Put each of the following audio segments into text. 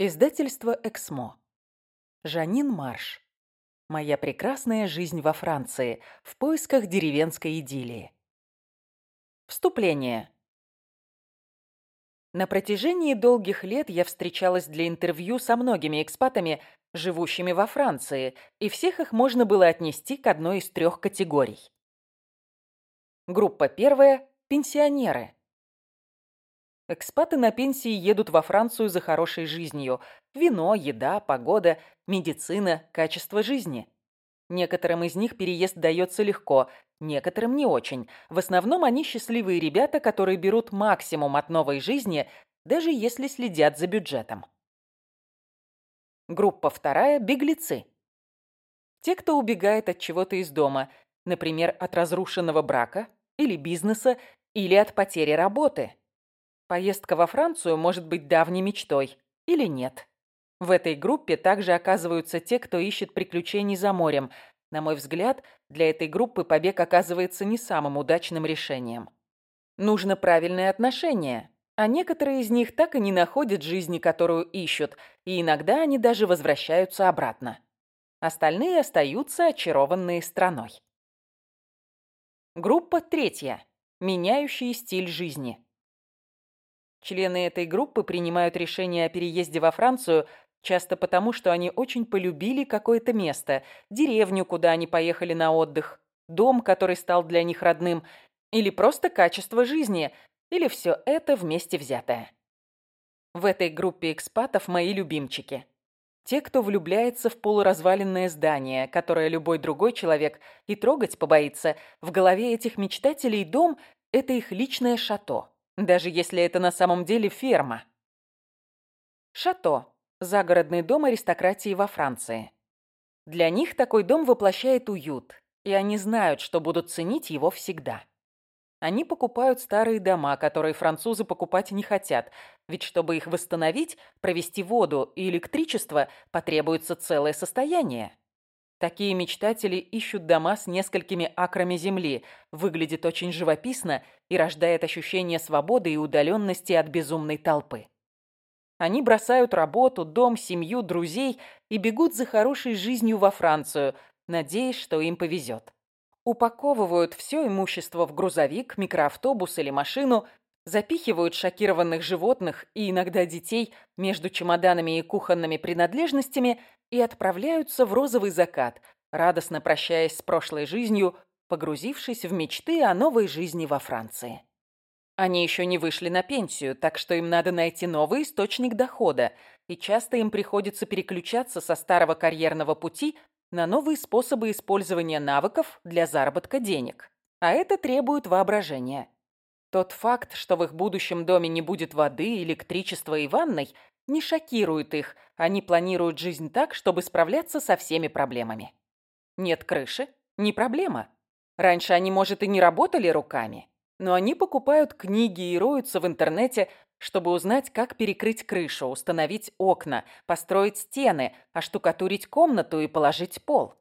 Издательство «Эксмо». Жанин Марш. Моя прекрасная жизнь во Франции. В поисках деревенской идиллии. Вступление. На протяжении долгих лет я встречалась для интервью со многими экспатами, живущими во Франции, и всех их можно было отнести к одной из трех категорий. Группа первая – пенсионеры – Экспаты на пенсии едут во Францию за хорошей жизнью. Вино, еда, погода, медицина, качество жизни. Некоторым из них переезд дается легко, некоторым не очень. В основном они счастливые ребята, которые берут максимум от новой жизни, даже если следят за бюджетом. Группа вторая – беглецы. Те, кто убегает от чего-то из дома, например, от разрушенного брака или бизнеса, или от потери работы – Поездка во Францию может быть давней мечтой или нет. В этой группе также оказываются те, кто ищет приключений за морем. На мой взгляд, для этой группы побег оказывается не самым удачным решением. Нужно правильное отношение, а некоторые из них так и не находят жизни, которую ищут, и иногда они даже возвращаются обратно. Остальные остаются очарованные страной. Группа третья. Меняющие стиль жизни. Члены этой группы принимают решение о переезде во Францию часто потому, что они очень полюбили какое-то место, деревню, куда они поехали на отдых, дом, который стал для них родным, или просто качество жизни, или все это вместе взятое. В этой группе экспатов мои любимчики. Те, кто влюбляется в полуразваленное здание, которое любой другой человек и трогать побоится, в голове этих мечтателей дом – это их личное шато даже если это на самом деле ферма. Шато – загородный дом аристократии во Франции. Для них такой дом воплощает уют, и они знают, что будут ценить его всегда. Они покупают старые дома, которые французы покупать не хотят, ведь чтобы их восстановить, провести воду и электричество потребуется целое состояние. Такие мечтатели ищут дома с несколькими акрами земли, выглядит очень живописно и рождает ощущение свободы и удаленности от безумной толпы. Они бросают работу, дом, семью, друзей и бегут за хорошей жизнью во Францию, надеясь, что им повезет. Упаковывают все имущество в грузовик, микроавтобус или машину, запихивают шокированных животных и иногда детей между чемоданами и кухонными принадлежностями и отправляются в розовый закат, радостно прощаясь с прошлой жизнью, погрузившись в мечты о новой жизни во Франции. Они еще не вышли на пенсию, так что им надо найти новый источник дохода, и часто им приходится переключаться со старого карьерного пути на новые способы использования навыков для заработка денег. А это требует воображения. Тот факт, что в их будущем доме не будет воды, электричества и ванной, не шокирует их. Они планируют жизнь так, чтобы справляться со всеми проблемами. Нет крыши – не проблема. Раньше они, может, и не работали руками, но они покупают книги и роются в интернете, чтобы узнать, как перекрыть крышу, установить окна, построить стены, оштукатурить комнату и положить пол.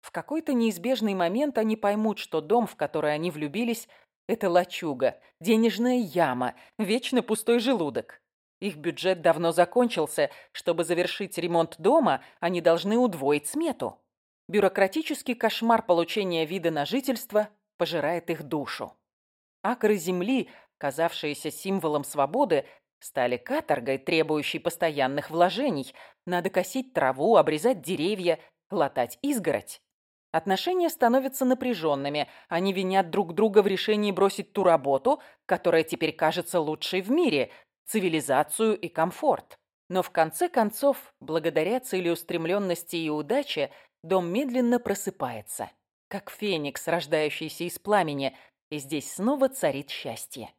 В какой-то неизбежный момент они поймут, что дом, в который они влюбились, это лачуга, денежная яма, вечно пустой желудок. Их бюджет давно закончился. Чтобы завершить ремонт дома, они должны удвоить смету. Бюрократический кошмар получения вида на жительство пожирает их душу. Акры земли, казавшиеся символом свободы, стали каторгой, требующей постоянных вложений. Надо косить траву, обрезать деревья, латать изгородь. Отношения становятся напряженными. Они винят друг друга в решении бросить ту работу, которая теперь кажется лучшей в мире, цивилизацию и комфорт. Но в конце концов, благодаря целеустремленности и удаче, дом медленно просыпается, как феникс, рождающийся из пламени, и здесь снова царит счастье.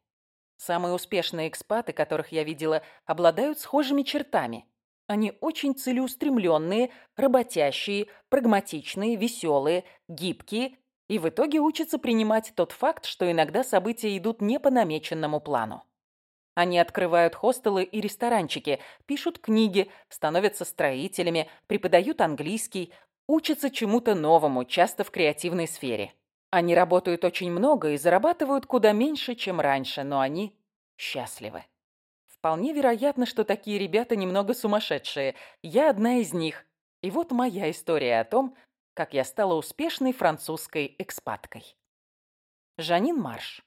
Самые успешные экспаты, которых я видела, обладают схожими чертами – они очень целеустремленные, работящие, прагматичные, веселые, гибкие и в итоге учатся принимать тот факт, что иногда события идут не по намеченному плану. Они открывают хостелы и ресторанчики, пишут книги, становятся строителями, преподают английский, учатся чему-то новому, часто в креативной сфере. Они работают очень много и зарабатывают куда меньше, чем раньше, но они счастливы Вполне вероятно, что такие ребята немного сумасшедшие. Я одна из них. И вот моя история о том, как я стала успешной французской экспаткой. Жанин Марш